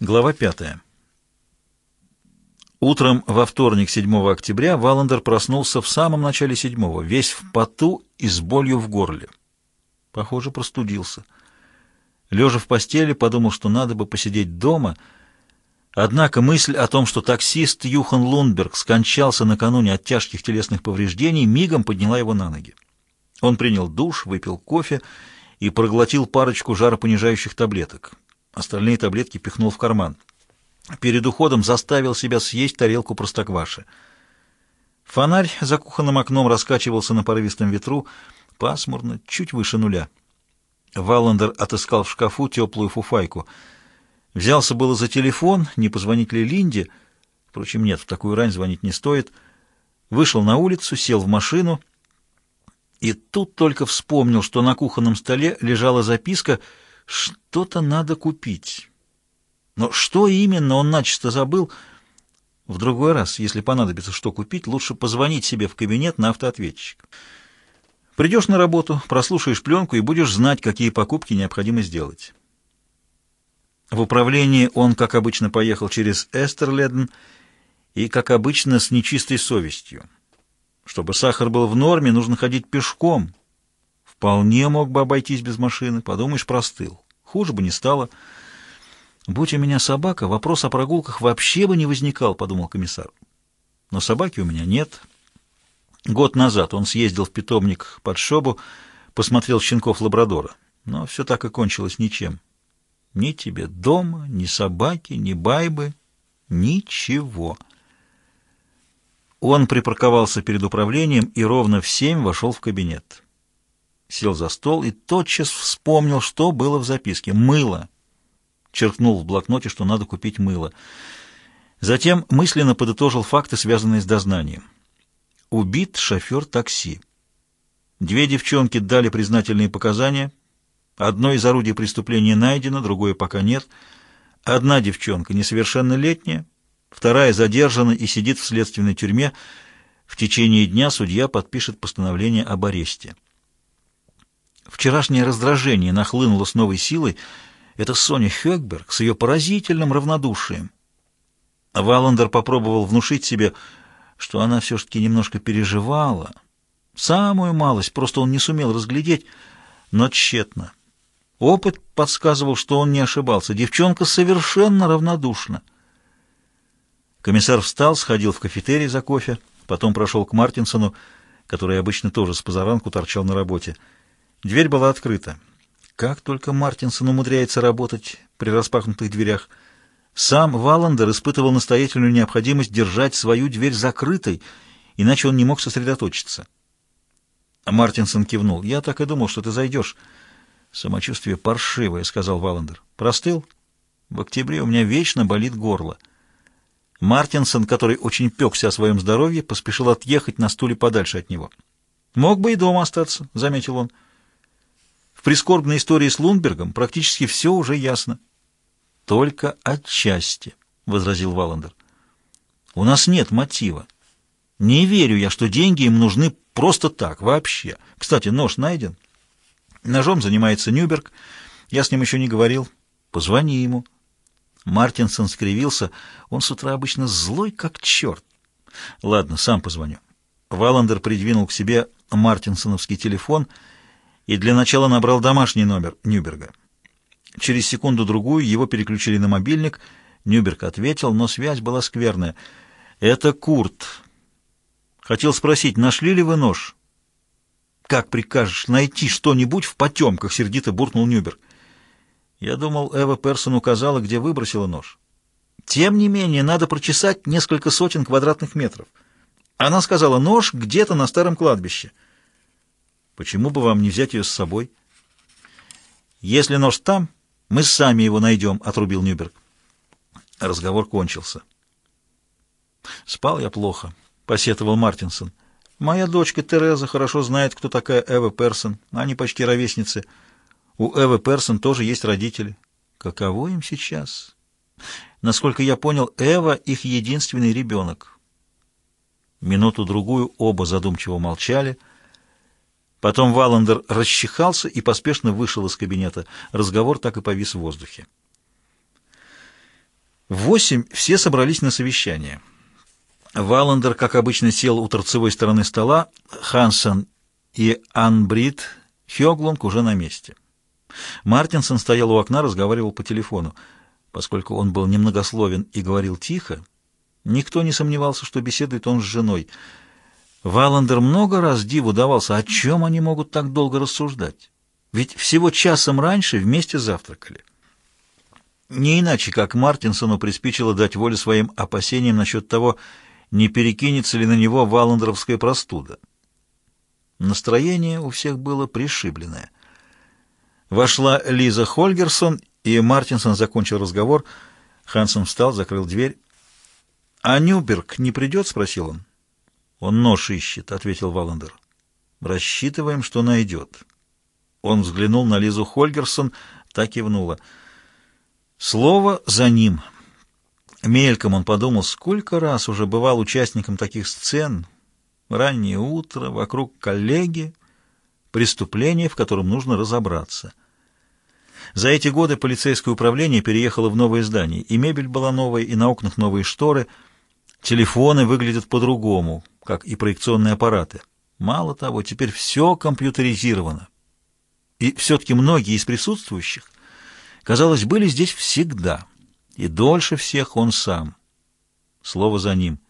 Глава 5. Утром во вторник, 7 октября, Валандер проснулся в самом начале седьмого, весь в поту и с болью в горле. Похоже, простудился. Лежа в постели, подумал, что надо бы посидеть дома, однако мысль о том, что таксист Юхан Лундберг скончался накануне от тяжких телесных повреждений, мигом подняла его на ноги. Он принял душ, выпил кофе и проглотил парочку жаропонижающих таблеток. Остальные таблетки пихнул в карман. Перед уходом заставил себя съесть тарелку простокваши. Фонарь за кухонным окном раскачивался на порывистом ветру, пасмурно, чуть выше нуля. Валандер отыскал в шкафу теплую фуфайку. Взялся было за телефон, не позвонить ли Линде. Впрочем, нет, в такую рань звонить не стоит. Вышел на улицу, сел в машину и тут только вспомнил, что на кухонном столе лежала записка — что-то надо купить. Но что именно, он начисто забыл. В другой раз, если понадобится что купить, лучше позвонить себе в кабинет на автоответчик. Придешь на работу, прослушаешь пленку и будешь знать, какие покупки необходимо сделать. В управлении он, как обычно, поехал через Эстерледен и, как обычно, с нечистой совестью. Чтобы сахар был в норме, нужно ходить пешком, Вполне мог бы обойтись без машины, подумаешь, простыл. Хуже бы не стало. Будь у меня собака, вопрос о прогулках вообще бы не возникал, подумал комиссар. Но собаки у меня нет. Год назад он съездил в питомник под Шобу, посмотрел щенков лабрадора. Но все так и кончилось ничем. Ни тебе дома, ни собаки, ни байбы, ничего. Он припарковался перед управлением и ровно в семь вошел в кабинет сел за стол и тотчас вспомнил, что было в записке. Мыло. Черкнул в блокноте, что надо купить мыло. Затем мысленно подытожил факты, связанные с дознанием. Убит шофер такси. Две девчонки дали признательные показания. Одно из орудий преступления найдено, другое пока нет. Одна девчонка несовершеннолетняя, вторая задержана и сидит в следственной тюрьме. В течение дня судья подпишет постановление об аресте. Вчерашнее раздражение нахлынуло с новой силой. Это Соня Хёкберг с ее поразительным равнодушием. Валандер попробовал внушить себе, что она все-таки немножко переживала. Самую малость, просто он не сумел разглядеть, но тщетно. Опыт подсказывал, что он не ошибался. Девчонка совершенно равнодушна. Комиссар встал, сходил в кафетерий за кофе, потом прошел к Мартинсону, который обычно тоже с позаранку торчал на работе. Дверь была открыта. Как только Мартинсон умудряется работать при распахнутых дверях. Сам Валандер испытывал настоятельную необходимость держать свою дверь закрытой, иначе он не мог сосредоточиться. Мартинсон кивнул. «Я так и думал, что ты зайдешь». «Самочувствие паршивое», — сказал Валандер. «Простыл? В октябре у меня вечно болит горло». Мартинсон, который очень пекся о своем здоровье, поспешил отъехать на стуле подальше от него. «Мог бы и дома остаться», — заметил он. В прискорбной истории с Лунбергом практически все уже ясно. «Только отчасти», — возразил Валандер. «У нас нет мотива. Не верю я, что деньги им нужны просто так, вообще. Кстати, нож найден. Ножом занимается Нюберг. Я с ним еще не говорил. Позвони ему». Мартинсон скривился. Он с утра обычно злой, как черт. «Ладно, сам позвоню». Валандер придвинул к себе мартинсоновский телефон — и для начала набрал домашний номер Нюберга. Через секунду-другую его переключили на мобильник. Нюберг ответил, но связь была скверная. «Это Курт. Хотел спросить, нашли ли вы нож?» «Как прикажешь найти что-нибудь в потемках?» — сердито буркнул Нюберг. Я думал, Эва Персон указала, где выбросила нож. Тем не менее, надо прочесать несколько сотен квадратных метров. Она сказала, нож где-то на старом кладбище. Почему бы вам не взять ее с собой? Если нож там, мы сами его найдем, — отрубил Нюберг. Разговор кончился. Спал я плохо, — посетовал Мартинсон. Моя дочка Тереза хорошо знает, кто такая Эва Персон. Они почти ровесницы. У Эвы Персон тоже есть родители. Каково им сейчас? Насколько я понял, Эва — их единственный ребенок. Минуту-другую оба задумчиво молчали — Потом Валандер расчихался и поспешно вышел из кабинета. Разговор так и повис в воздухе. В восемь все собрались на совещание. Валандер, как обычно, сел у торцевой стороны стола, Хансен и Анбрид Хёглунг уже на месте. Мартинсон стоял у окна, разговаривал по телефону. Поскольку он был немногословен и говорил тихо, никто не сомневался, что беседует он с женой. Валандер много раз диву давался, о чем они могут так долго рассуждать. Ведь всего часом раньше вместе завтракали. Не иначе, как Мартинсону приспичило дать волю своим опасениям насчет того, не перекинется ли на него валандеровская простуда. Настроение у всех было пришибленное. Вошла Лиза Хольгерсон, и Мартинсон закончил разговор. Хансен встал, закрыл дверь. «А Нюберг не придет?» — спросил он. «Он нож ищет», — ответил Валандер. «Рассчитываем, что найдет». Он взглянул на Лизу Хольгерсон, так кивнула. Слово за ним. Мельком он подумал, сколько раз уже бывал участником таких сцен, раннее утро, вокруг коллеги, преступление, в котором нужно разобраться. За эти годы полицейское управление переехало в новое здание, и мебель была новая, и на окнах новые шторы, телефоны выглядят по-другому, как и проекционные аппараты. Мало того, теперь все компьютеризировано. И все-таки многие из присутствующих, казалось, были здесь всегда, и дольше всех он сам. Слово за ним.